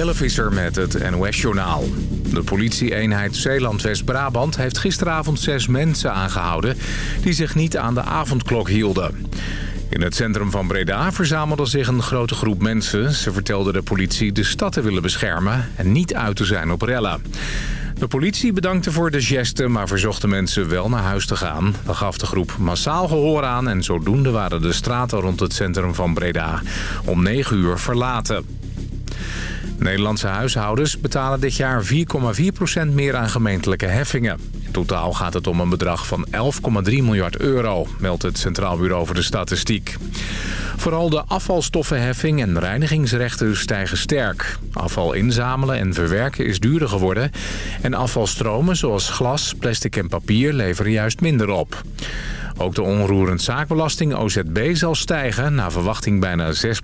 Jelle Visser met het NOS-journaal. De politie-eenheid Zeeland-West-Brabant heeft gisteravond zes mensen aangehouden... die zich niet aan de avondklok hielden. In het centrum van Breda verzamelde zich een grote groep mensen. Ze vertelden de politie de stad te willen beschermen en niet uit te zijn op rellen. De politie bedankte voor de geste, maar verzocht de mensen wel naar huis te gaan. Dan gaf de groep massaal gehoor aan en zodoende waren de straten rond het centrum van Breda om 9 uur verlaten. Nederlandse huishoudens betalen dit jaar 4,4% meer aan gemeentelijke heffingen. In totaal gaat het om een bedrag van 11,3 miljard euro, meldt het Centraal Bureau voor de Statistiek. Vooral de afvalstoffenheffing en reinigingsrechten stijgen sterk. Afval inzamelen en verwerken is duurder geworden. En afvalstromen zoals glas, plastic en papier leveren juist minder op. Ook de onroerend zaakbelasting OZB zal stijgen, naar verwachting bijna 6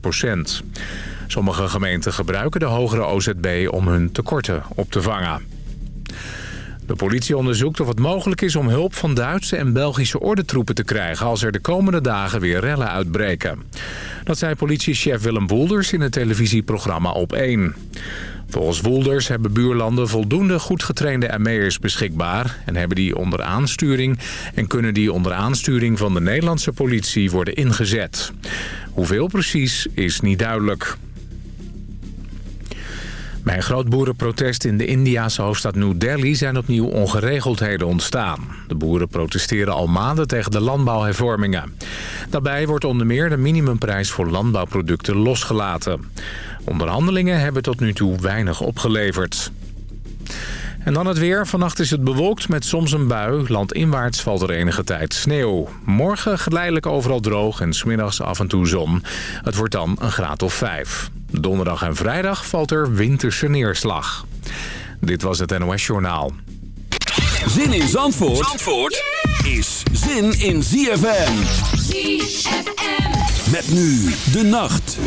Sommige gemeenten gebruiken de hogere OZB om hun tekorten op te vangen. De politie onderzoekt of het mogelijk is om hulp van Duitse en Belgische ordentroepen te krijgen... als er de komende dagen weer rellen uitbreken. Dat zei politiechef Willem Woelders in het televisieprogramma Op 1. Volgens Woelders hebben buurlanden voldoende goed getrainde ME'ers beschikbaar... en hebben die onder aansturing en kunnen die onder aansturing van de Nederlandse politie worden ingezet. Hoeveel precies is niet duidelijk. Bij een groot boerenprotest in de Indiase hoofdstad New Delhi zijn opnieuw ongeregeldheden ontstaan. De boeren protesteren al maanden tegen de landbouwhervormingen. Daarbij wordt onder meer de minimumprijs voor landbouwproducten losgelaten. Onderhandelingen hebben tot nu toe weinig opgeleverd. En dan het weer. Vannacht is het bewolkt met soms een bui. Landinwaarts valt er enige tijd sneeuw. Morgen geleidelijk overal droog en smiddags af en toe zon. Het wordt dan een graad of vijf. Donderdag en vrijdag valt er winterse neerslag. Dit was het NOS Journaal. Zin in Zandvoort, Zandvoort is zin in ZFM. ZFM. Met nu de nacht.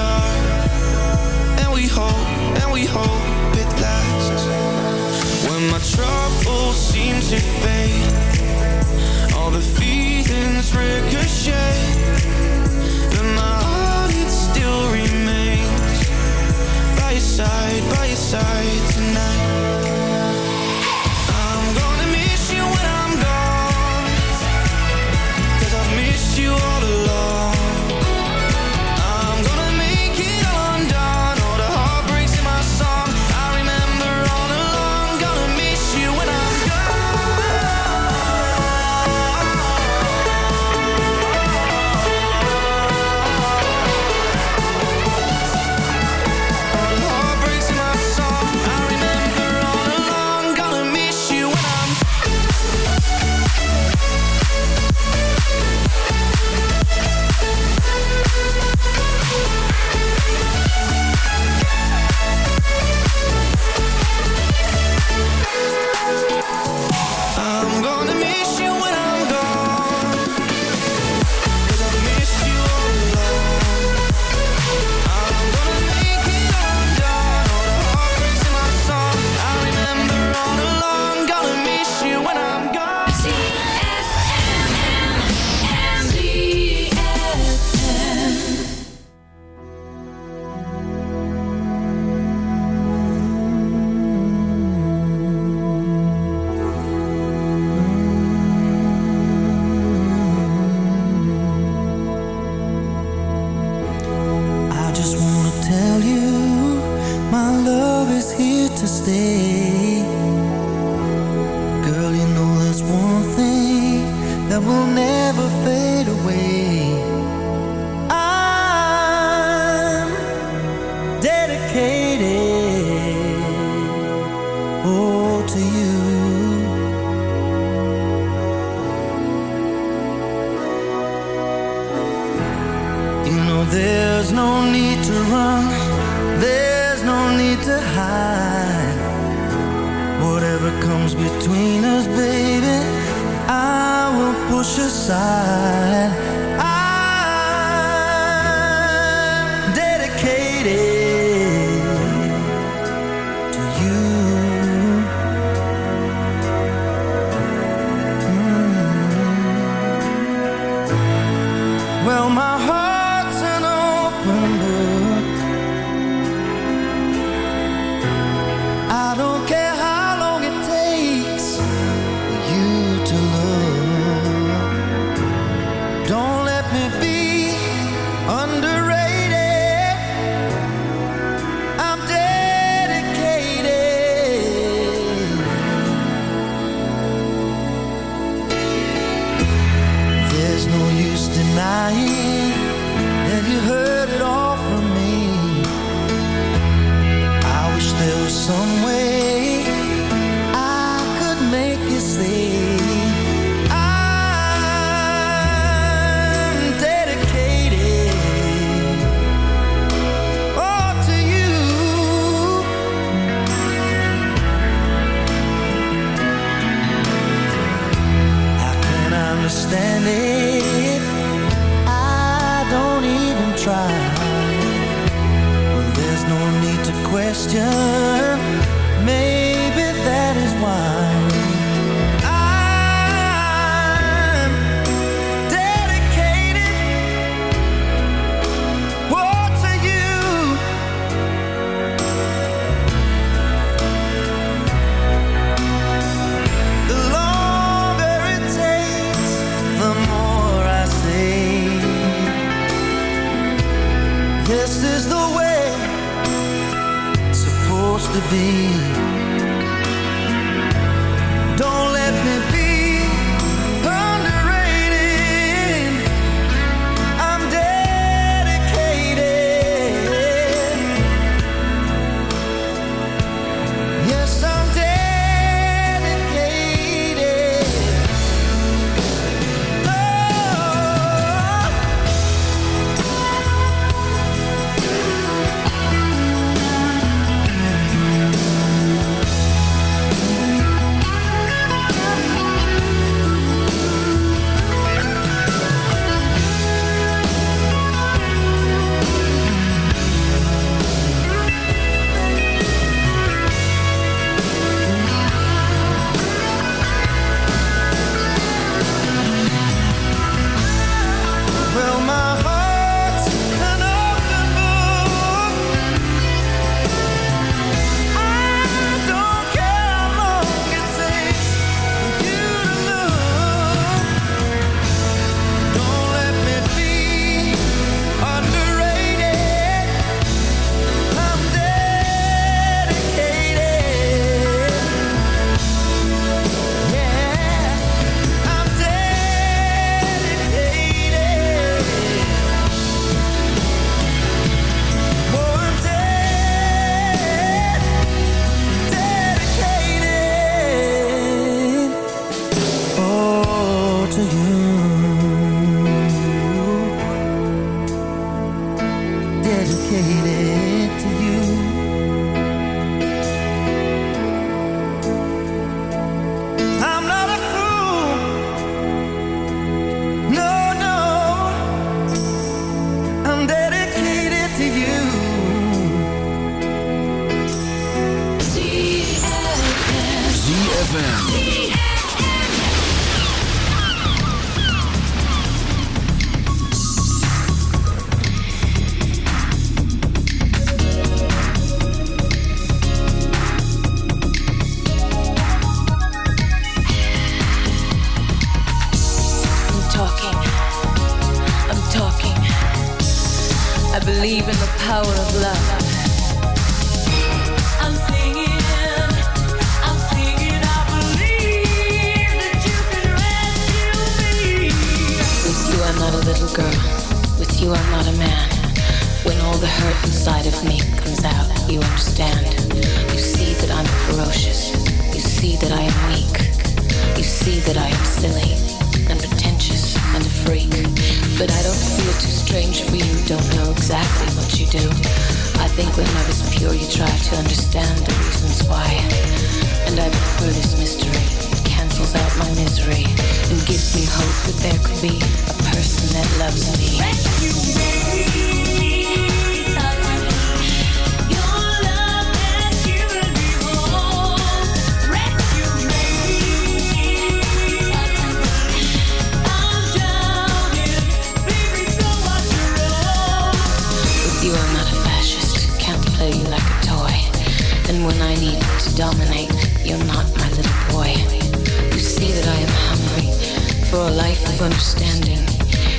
And we hope, and we hope it lasts. When my troubles seem to fade All the feelings ricochet. But my heart, it still remains. By your side, by your side tonight. You all here to stay. Girl, you know there's one thing that will never question. that loves me. With you, I'm not a fascist. Can't play you like a toy. And when I need to dominate, you're not my little boy. You see that I am hungry for a life of understanding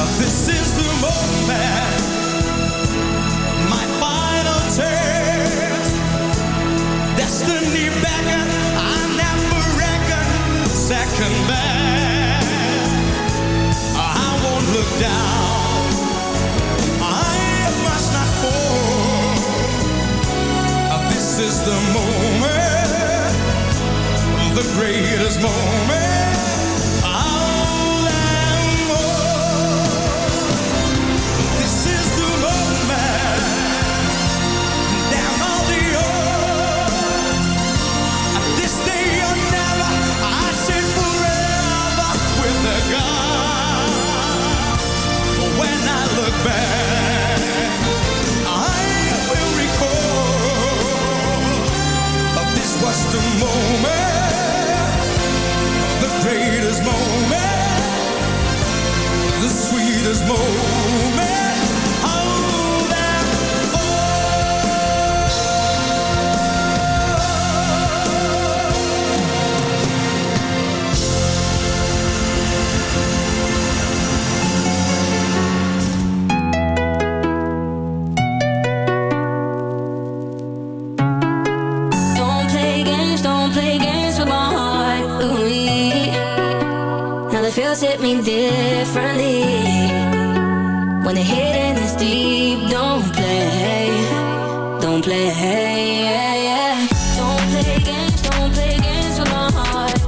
This is the moment, my final test. Destiny beckon, I never second. I won't look down. I must not fall. This is the moment, the greatest moment. Sweetest moment. Feels hit me differently. When the hidden is deep, don't play, don't play. Yeah, yeah. Don't play games, don't play games with my heart.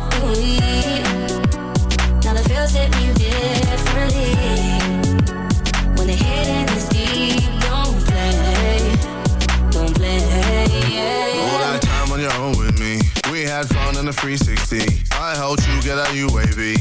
Now feels hit me differently. When the is deep, don't play, don't play. Yeah. All that time on your own with me. We had fun in the 360. I helped you get out UAV.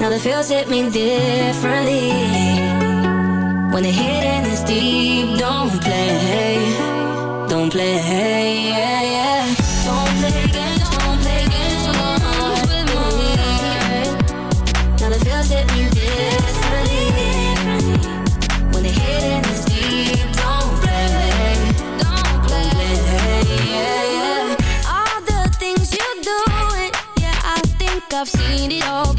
now the feels hit me differently. When the hidden is deep, don't play, don't play, yeah, yeah. Don't play games, don't play games with me. Now the feels hit me differently. When the hidden is deep, don't play, don't play, yeah, yeah. All the things you do, it, yeah, I think I've seen it all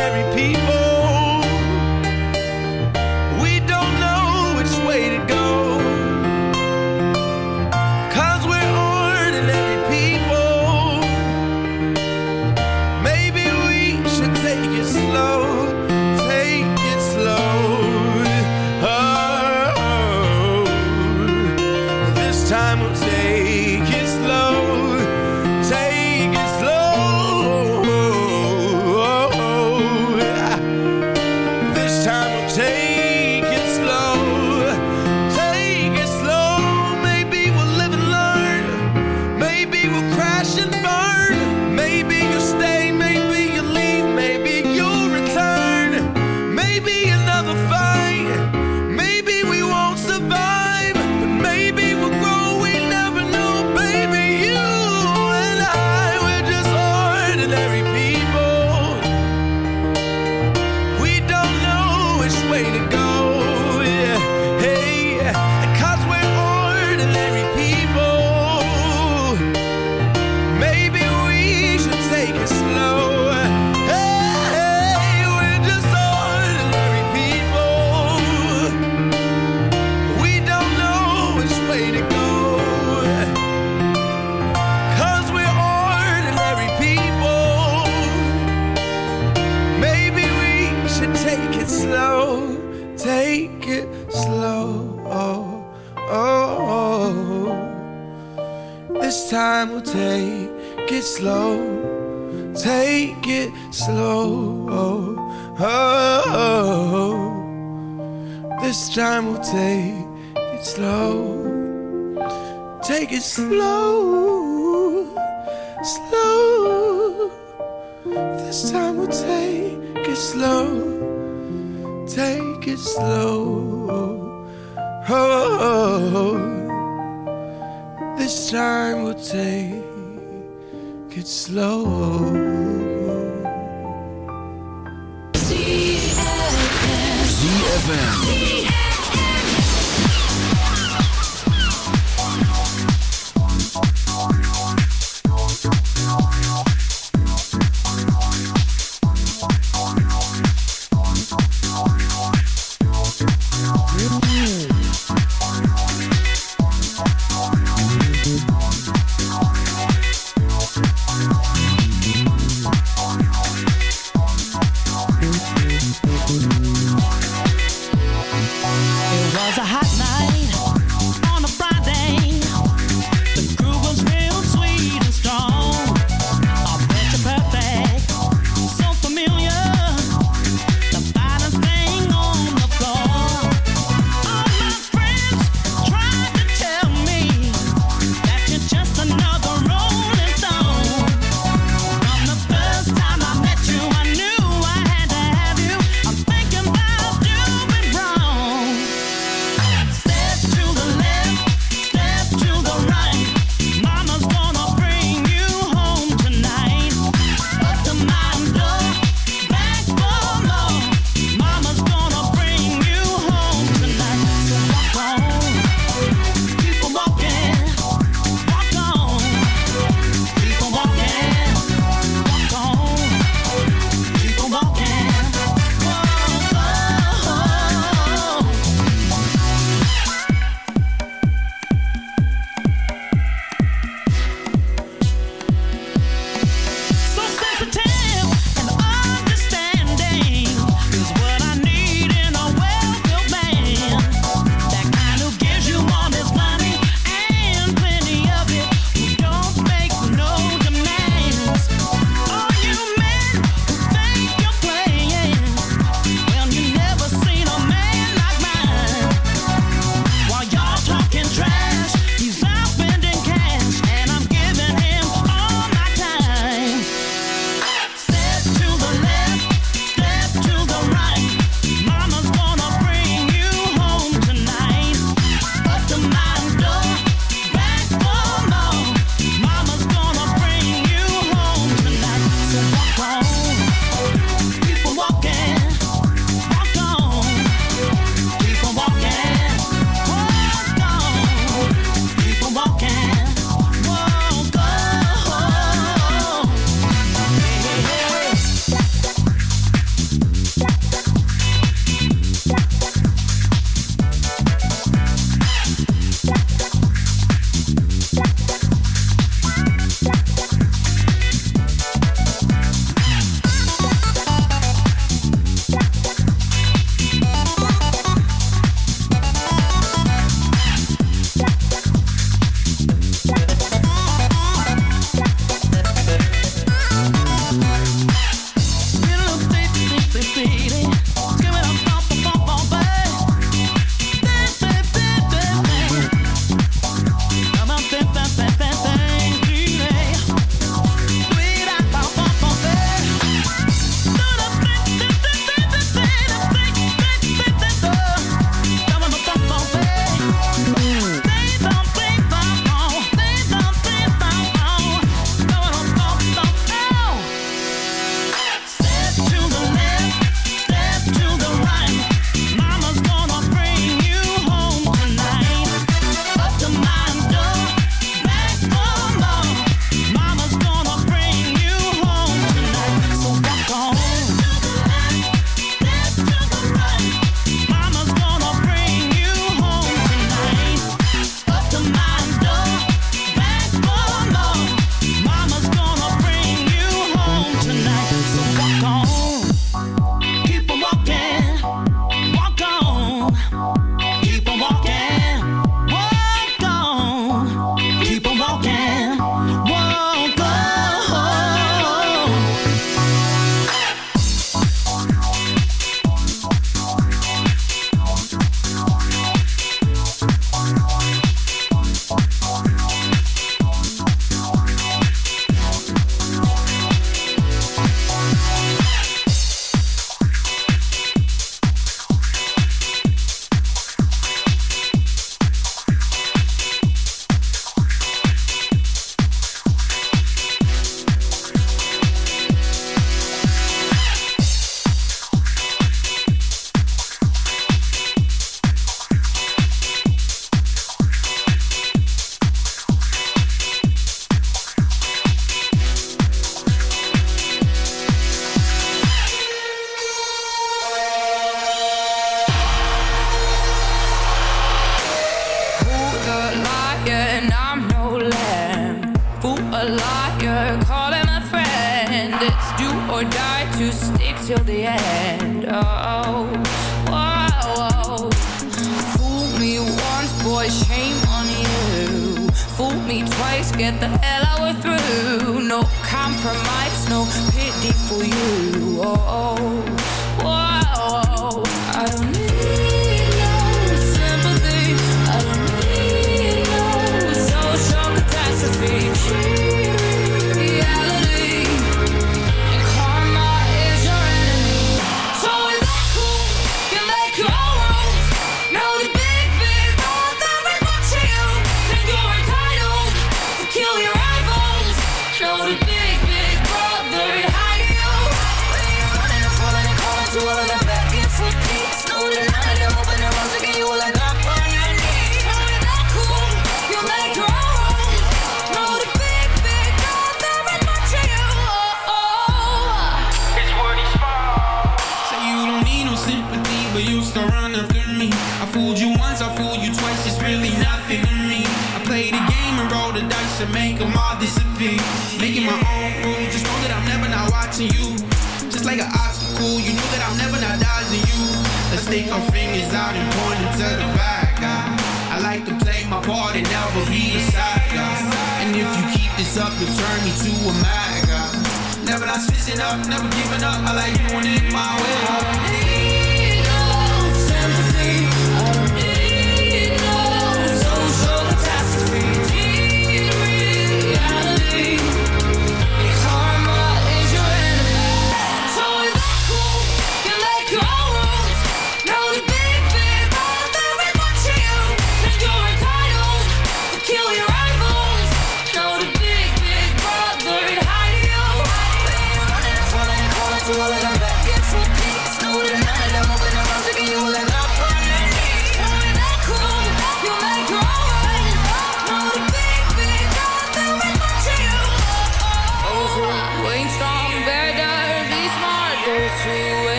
ordinary people.